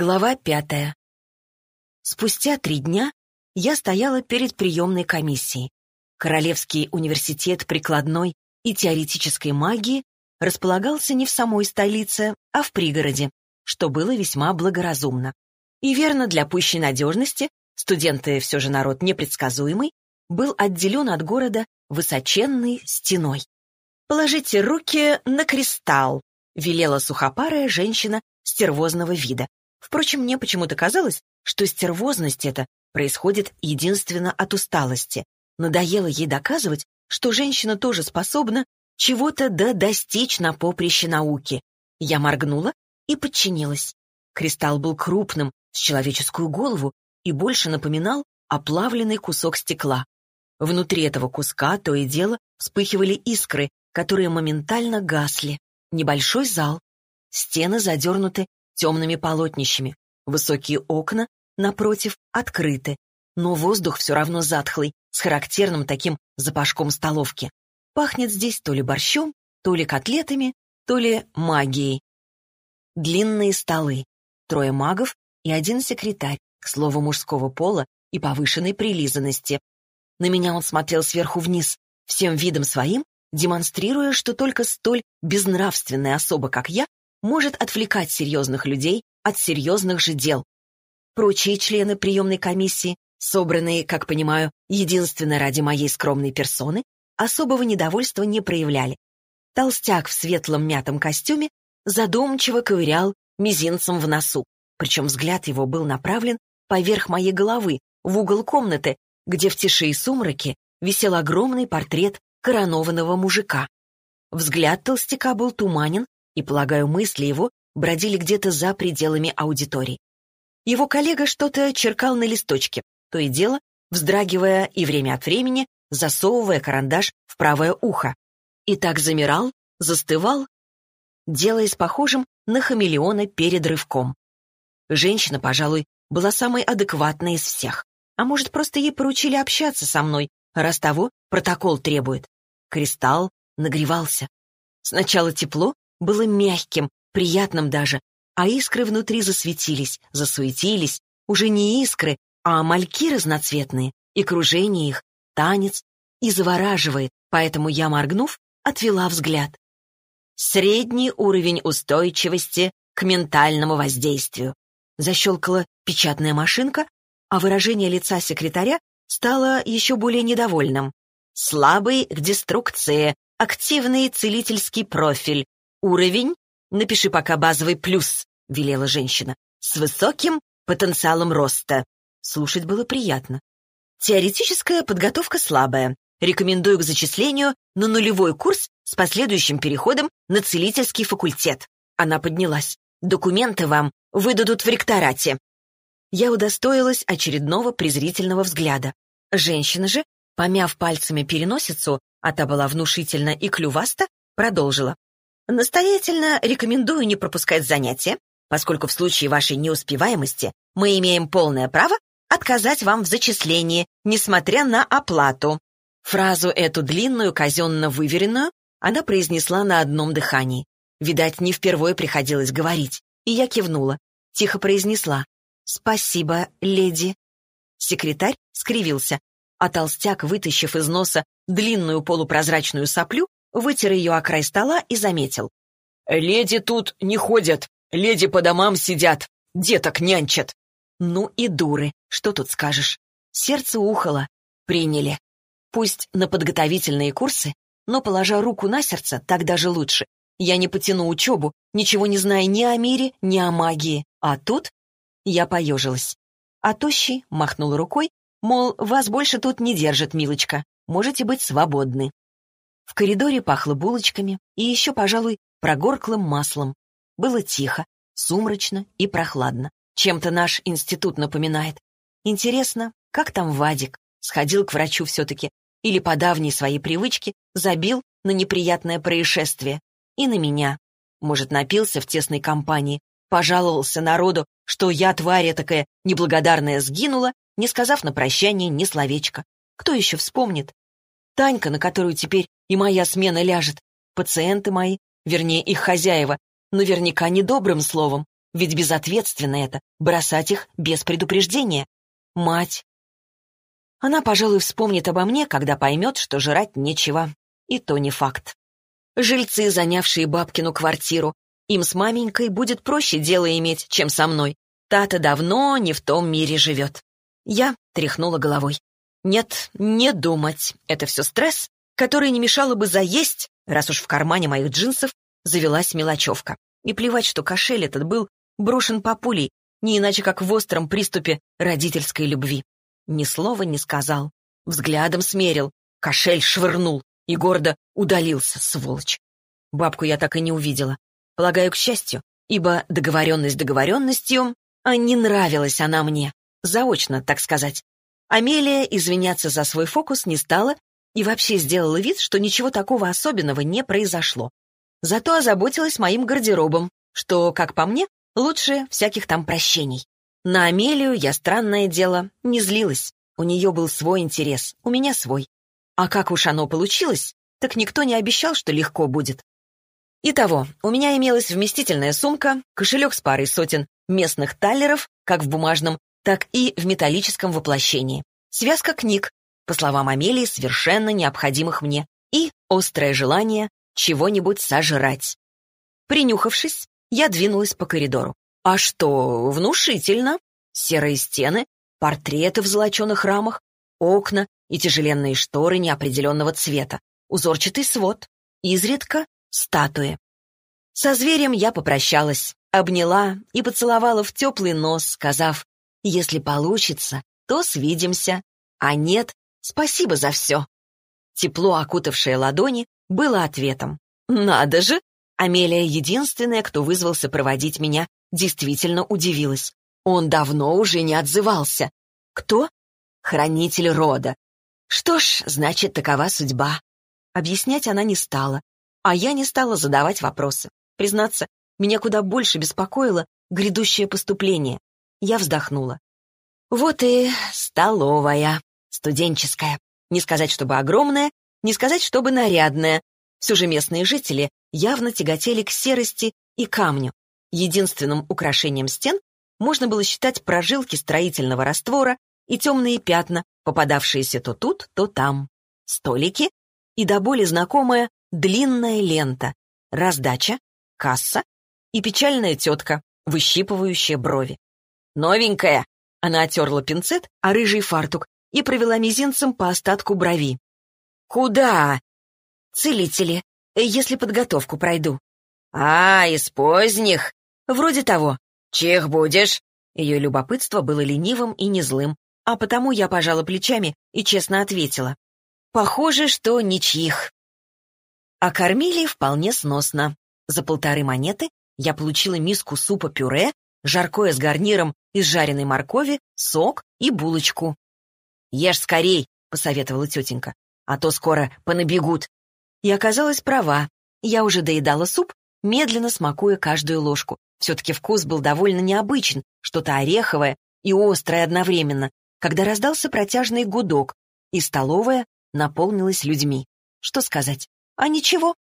Глава пятая. Спустя три дня я стояла перед приемной комиссией. Королевский университет прикладной и теоретической магии располагался не в самой столице, а в пригороде, что было весьма благоразумно. И верно, для пущей надежности, студенты все же народ непредсказуемый, был отделен от города высоченной стеной. «Положите руки на кристалл», — велела сухопарая женщина стервозного вида. Впрочем, мне почему-то казалось, что стервозность эта происходит единственно от усталости. Надоело ей доказывать, что женщина тоже способна чего-то да достичь на поприще науки. Я моргнула и подчинилась. Кристалл был крупным, с человеческую голову, и больше напоминал оплавленный кусок стекла. Внутри этого куска то и дело вспыхивали искры, которые моментально гасли. Небольшой зал. Стены задернуты темными полотнищами. Высокие окна, напротив, открыты, но воздух все равно затхлый, с характерным таким запашком столовки. Пахнет здесь то ли борщом, то ли котлетами, то ли магией. Длинные столы, трое магов и один секретарь, к слову, мужского пола и повышенной прилизанности. На меня он смотрел сверху вниз, всем видом своим, демонстрируя, что только столь безнравственная особа, как я, может отвлекать серьезных людей от серьезных же дел. Прочие члены приемной комиссии, собранные, как понимаю, единственно ради моей скромной персоны, особого недовольства не проявляли. Толстяк в светлом мятом костюме задумчиво ковырял мизинцем в носу, причем взгляд его был направлен поверх моей головы, в угол комнаты, где в тиши и сумраке висел огромный портрет коронованного мужика. Взгляд толстяка был туманен и, полагаю, мысли его бродили где-то за пределами аудитории. Его коллега что-то черкал на листочке, то и дело, вздрагивая и время от времени засовывая карандаш в правое ухо. И так замирал, застывал, делаясь похожим на хамелеона перед рывком. Женщина, пожалуй, была самой адекватной из всех. А может, просто ей поручили общаться со мной, раз того протокол требует. Кристалл нагревался. Сначала тепло, было мягким, приятным даже, а искры внутри засветились, засуетились, уже не искры, а мальки разноцветные, и кружение их, танец, и завораживает, поэтому я, моргнув, отвела взгляд. Средний уровень устойчивости к ментальному воздействию. Защелкала печатная машинка, а выражение лица секретаря стало еще более недовольным. Слабый к деструкции, активный целительский профиль, «Уровень? Напиши пока базовый плюс», — велела женщина, «с высоким потенциалом роста». Слушать было приятно. Теоретическая подготовка слабая. Рекомендую к зачислению на нулевой курс с последующим переходом на целительский факультет. Она поднялась. Документы вам выдадут в ректорате. Я удостоилась очередного презрительного взгляда. Женщина же, помяв пальцами переносицу, а та была внушительна и клюваста, продолжила. Настоятельно рекомендую не пропускать занятия, поскольку в случае вашей неуспеваемости мы имеем полное право отказать вам в зачислении, несмотря на оплату. Фразу эту длинную, казенно выверенную, она произнесла на одном дыхании. Видать, не впервые приходилось говорить. И я кивнула. Тихо произнесла. «Спасибо, леди». Секретарь скривился, а толстяк, вытащив из носа длинную полупрозрачную соплю, вытер ее о край стола и заметил. «Леди тут не ходят, леди по домам сидят, деток нянчат». Ну и дуры, что тут скажешь. Сердце ухало. Приняли. Пусть на подготовительные курсы, но, положа руку на сердце, так даже лучше. Я не потяну учебу, ничего не зная ни о мире, ни о магии. А тут я поежилась. А Тощий махнул рукой, мол, вас больше тут не держит, милочка, можете быть свободны. В коридоре пахло булочками и еще, пожалуй, прогорклым маслом. Было тихо, сумрачно и прохладно. Чем-то наш институт напоминает. Интересно, как там Вадик? Сходил к врачу все-таки? Или по давней своей привычке забил на неприятное происшествие? И на меня. Может, напился в тесной компании, пожаловался народу, что я, тварь такая неблагодарная, сгинула, не сказав на прощание ни словечка. Кто еще вспомнит? Танька, на которую теперь и моя смена ляжет. Пациенты мои, вернее, их хозяева, наверняка недобрым словом. Ведь безответственно это — бросать их без предупреждения. Мать. Она, пожалуй, вспомнит обо мне, когда поймет, что жрать нечего. И то не факт. Жильцы, занявшие бабкину квартиру, им с маменькой будет проще дело иметь, чем со мной. Та-то давно не в том мире живет. Я тряхнула головой. Нет, не думать. Это все стресс, который не мешало бы заесть, раз уж в кармане моих джинсов завелась мелочевка. И плевать, что кошель этот был брошен по пулей, не иначе как в остром приступе родительской любви. Ни слова не сказал. Взглядом смерил, кошель швырнул и гордо удалился, сволочь. Бабку я так и не увидела. Полагаю, к счастью, ибо договоренность договоренностью, а не нравилась она мне. Заочно, так сказать. Амелия извиняться за свой фокус не стала и вообще сделала вид, что ничего такого особенного не произошло. Зато озаботилась моим гардеробом, что, как по мне, лучше всяких там прощений. На Амелию я, странное дело, не злилась. У нее был свой интерес, у меня свой. А как уж оно получилось, так никто не обещал, что легко будет. Итого, у меня имелась вместительная сумка, кошелек с парой сотен местных таллеров, как в бумажном, так и в металлическом воплощении. Связка книг, по словам Амелии, совершенно необходимых мне, и острое желание чего-нибудь сожрать. Принюхавшись, я двинулась по коридору. А что, внушительно. Серые стены, портреты в золоченых рамах, окна и тяжеленные шторы неопределенного цвета, узорчатый свод, изредка статуи. Со зверем я попрощалась, обняла и поцеловала в теплый нос, сказав, «Если получится, то свидимся, а нет, спасибо за все». Тепло, окутавшее ладони, было ответом. «Надо же!» Амелия, единственная, кто вызвался проводить меня, действительно удивилась. Он давно уже не отзывался. Кто? Хранитель рода. Что ж, значит, такова судьба. Объяснять она не стала, а я не стала задавать вопросы. Признаться, меня куда больше беспокоило грядущее поступление. Я вздохнула. Вот и столовая, студенческая. Не сказать, чтобы огромная, не сказать, чтобы нарядная. Все же местные жители явно тяготели к серости и камню. Единственным украшением стен можно было считать прожилки строительного раствора и темные пятна, попадавшиеся то тут, то там. Столики и до боли знакомая длинная лента, раздача, касса и печальная тетка, выщипывающая брови. «Новенькая!» Она отерла пинцет, а рыжий фартук и провела мизинцем по остатку брови. «Куда?» «Целители, если подготовку пройду». «А, из поздних?» «Вроде того». «Чих будешь?» Ее любопытство было ленивым и не злым, а потому я пожала плечами и честно ответила. «Похоже, что ничьих». А кормили вполне сносно. За полторы монеты я получила миску супа-пюре, жаркое с гарниром из жареной моркови, сок и булочку. «Ешь скорей», — посоветовала тетенька а то скоро понабегут. И оказалась права. Я уже доедала суп, медленно смакуя каждую ложку. Все-таки вкус был довольно необычен, что-то ореховое и острое одновременно, когда раздался протяжный гудок, и столовая наполнилась людьми. Что сказать? А ничего.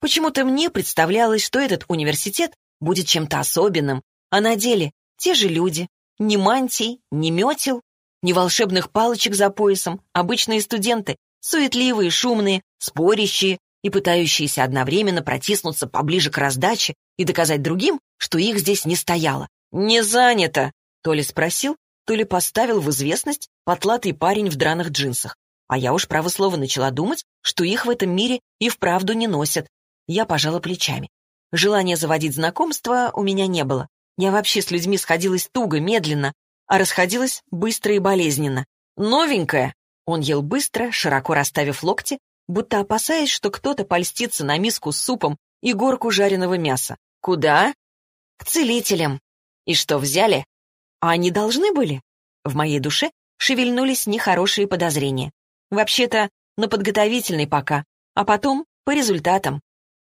Почему-то мне представлялось, что этот университет будет чем-то особенным, а на деле те же люди. Ни мантий, ни метел, ни волшебных палочек за поясом, обычные студенты, суетливые, шумные, спорящие и пытающиеся одновременно протиснуться поближе к раздаче и доказать другим, что их здесь не стояло. «Не занято!» — то ли спросил, то ли поставил в известность потлатый парень в драных джинсах. А я уж право слово начала думать, что их в этом мире и вправду не носят. Я пожала плечами. Желания заводить знакомства у меня не было. Я вообще с людьми сходилась туго, медленно, а расходилась быстро и болезненно. «Новенькая!» Он ел быстро, широко расставив локти, будто опасаясь, что кто-то польстится на миску с супом и горку жареного мяса. «Куда?» «К целителям». «И что, взяли?» «А они должны были?» В моей душе шевельнулись нехорошие подозрения. Вообще-то, на подготовительный пока, а потом по результатам.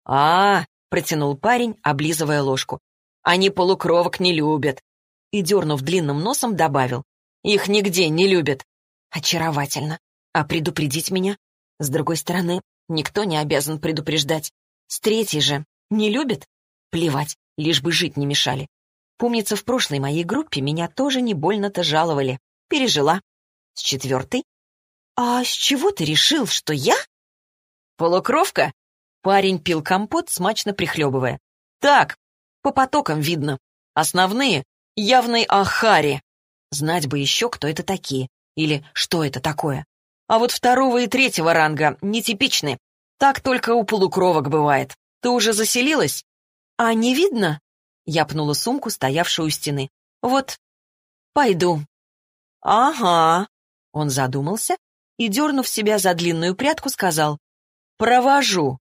а, -а, -а протянул парень, облизывая ложку. «Они полукровок не любят». И, дернув длинным носом, добавил. «Их нигде не любят. Очаровательно. А предупредить меня? С другой стороны, никто не обязан предупреждать. С третьей же. Не любит? Плевать, лишь бы жить не мешали. Помнится, в прошлой моей группе меня тоже не больно-то жаловали. Пережила. С четвертой. А с чего ты решил, что я? Полукровка? Парень пил компот, смачно прихлебывая. Так, по потокам видно. Основные — явной ахари. Знать бы еще, кто это такие. Или что это такое. А вот второго и третьего ранга нетипичны. Так только у полукровок бывает. Ты уже заселилась? А не видно? Я пнула сумку, стоявшую у стены. Вот, пойду. Ага. Он задумался и, дернув себя за длинную прядку, сказал. Провожу.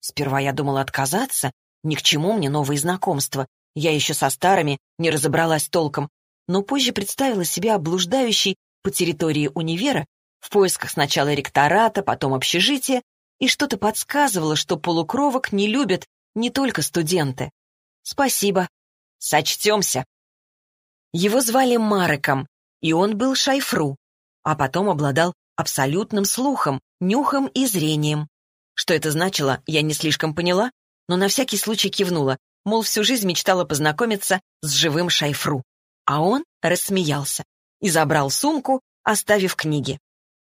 Сперва я думала отказаться, ни к чему мне новые знакомства. Я еще со старыми не разобралась толком, но позже представила себя облуждающей по территории универа в поисках сначала ректората, потом общежития, и что-то подсказывало, что полукровок не любят не только студенты. Спасибо. Сочтемся. Его звали Мареком, и он был шайфру, а потом обладал абсолютным слухом, нюхом и зрением. Что это значило, я не слишком поняла, но на всякий случай кивнула, мол, всю жизнь мечтала познакомиться с живым шайфру. А он рассмеялся и забрал сумку, оставив книги.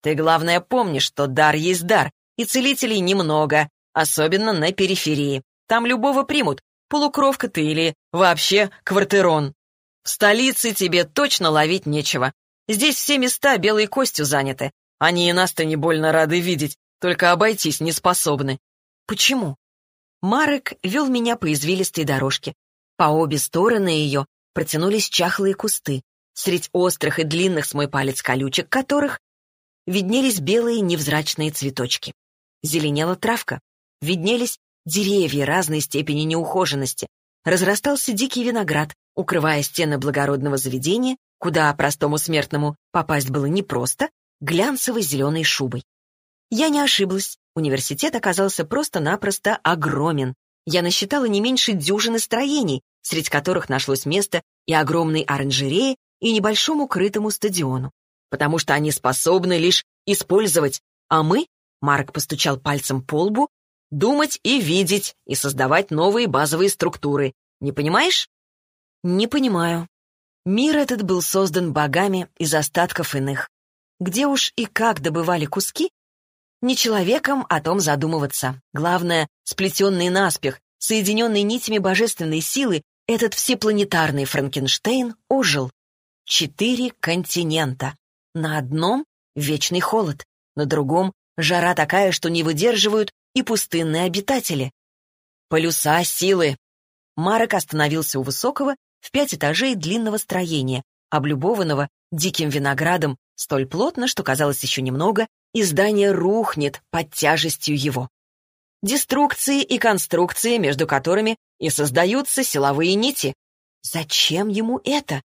«Ты, главное, помни, что дар есть дар, и целителей немного, особенно на периферии. Там любого примут, полукровка ты или вообще квартирон. В столице тебе точно ловить нечего. Здесь все места белой костью заняты. Они и нас-то не больно рады видеть, только обойтись не способны. Почему? Марек вел меня по извилистой дорожке. По обе стороны ее протянулись чахлые кусты, средь острых и длинных с мой палец колючек которых виднелись белые невзрачные цветочки. Зеленела травка, виднелись деревья разной степени неухоженности, разрастался дикий виноград, укрывая стены благородного заведения, куда простому смертному попасть было непросто, глянцевой зеленой шубой. Я не ошиблась. Университет оказался просто-напросто огромен. Я насчитала не меньше дюжины строений, среди которых нашлось место и огромной оранжерее, и небольшому крытому стадиону. Потому что они способны лишь использовать, а мы, Марк постучал пальцем по лбу, думать и видеть, и создавать новые базовые структуры. Не понимаешь? Не понимаю. Мир этот был создан богами из остатков иных. Где уж и как добывали куски, не человеком о том задумываться. Главное, сплетенный наспех, соединенный нитями божественной силы, этот всепланетарный Франкенштейн ожил. Четыре континента. На одном — вечный холод, на другом — жара такая, что не выдерживают и пустынные обитатели. Полюса силы. Марок остановился у высокого, в пять этажей длинного строения, облюбованного диким виноградом столь плотно, что казалось еще немного, и здание рухнет под тяжестью его. Деструкции и конструкции, между которыми и создаются силовые нити. Зачем ему это?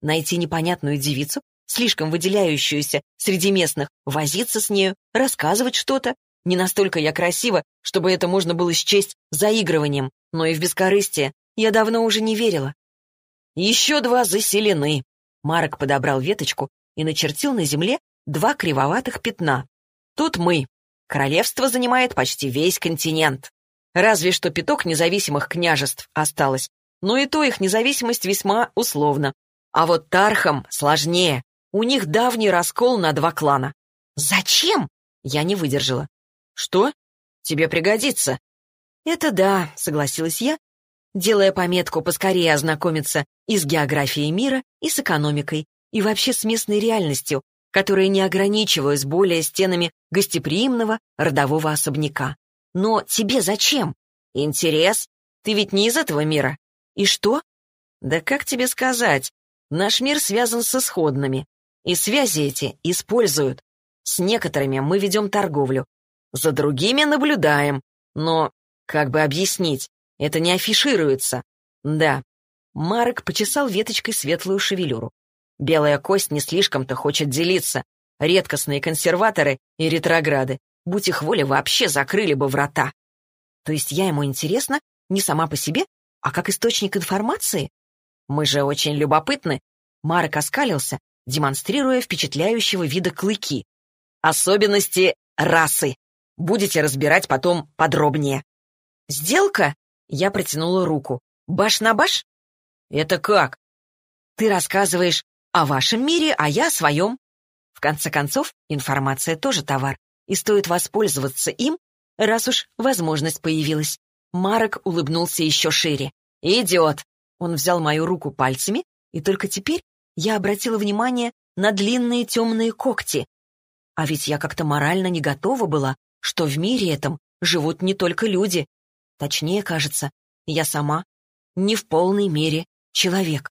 Найти непонятную девицу, слишком выделяющуюся среди местных, возиться с нею, рассказывать что-то. Не настолько я красива, чтобы это можно было счесть заигрыванием, но и в бескорыстие я давно уже не верила. Еще два заселены. Марк подобрал веточку и начертил на земле два кривоватых пятна. Тут мы. Королевство занимает почти весь континент. Разве что пяток независимых княжеств осталось, но и то их независимость весьма условна. А вот Тархам сложнее. У них давний раскол на два клана. Зачем? Я не выдержала. Что? Тебе пригодится. Это да, согласилась я, делая пометку поскорее ознакомиться и с географией мира, и с экономикой, и вообще с местной реальностью, которая не ограничивалась более стенами гостеприимного родового особняка. Но тебе зачем? Интерес? Ты ведь не из этого мира. И что? Да как тебе сказать? Наш мир связан с исходными, и связи эти используют. С некоторыми мы ведем торговлю, за другими наблюдаем, но, как бы объяснить, это не афишируется. Да. Марк почесал веточкой светлую шевелюру. Белая кость не слишком-то хочет делиться. Редкостные консерваторы и ретрограды, будь их воля, вообще закрыли бы врата. То есть я ему интересна не сама по себе, а как источник информации? Мы же очень любопытны. Марк оскалился, демонстрируя впечатляющего вида клыки. Особенности расы. Будете разбирать потом подробнее. Сделка? Я протянула руку. Баш на баш? «Это как?» «Ты рассказываешь о вашем мире, а я о своем. В конце концов, информация тоже товар, и стоит воспользоваться им, раз уж возможность появилась». Марок улыбнулся еще шире. «Идиот!» Он взял мою руку пальцами, и только теперь я обратила внимание на длинные темные когти. А ведь я как-то морально не готова была, что в мире этом живут не только люди. Точнее, кажется, я сама не в полной мере человек.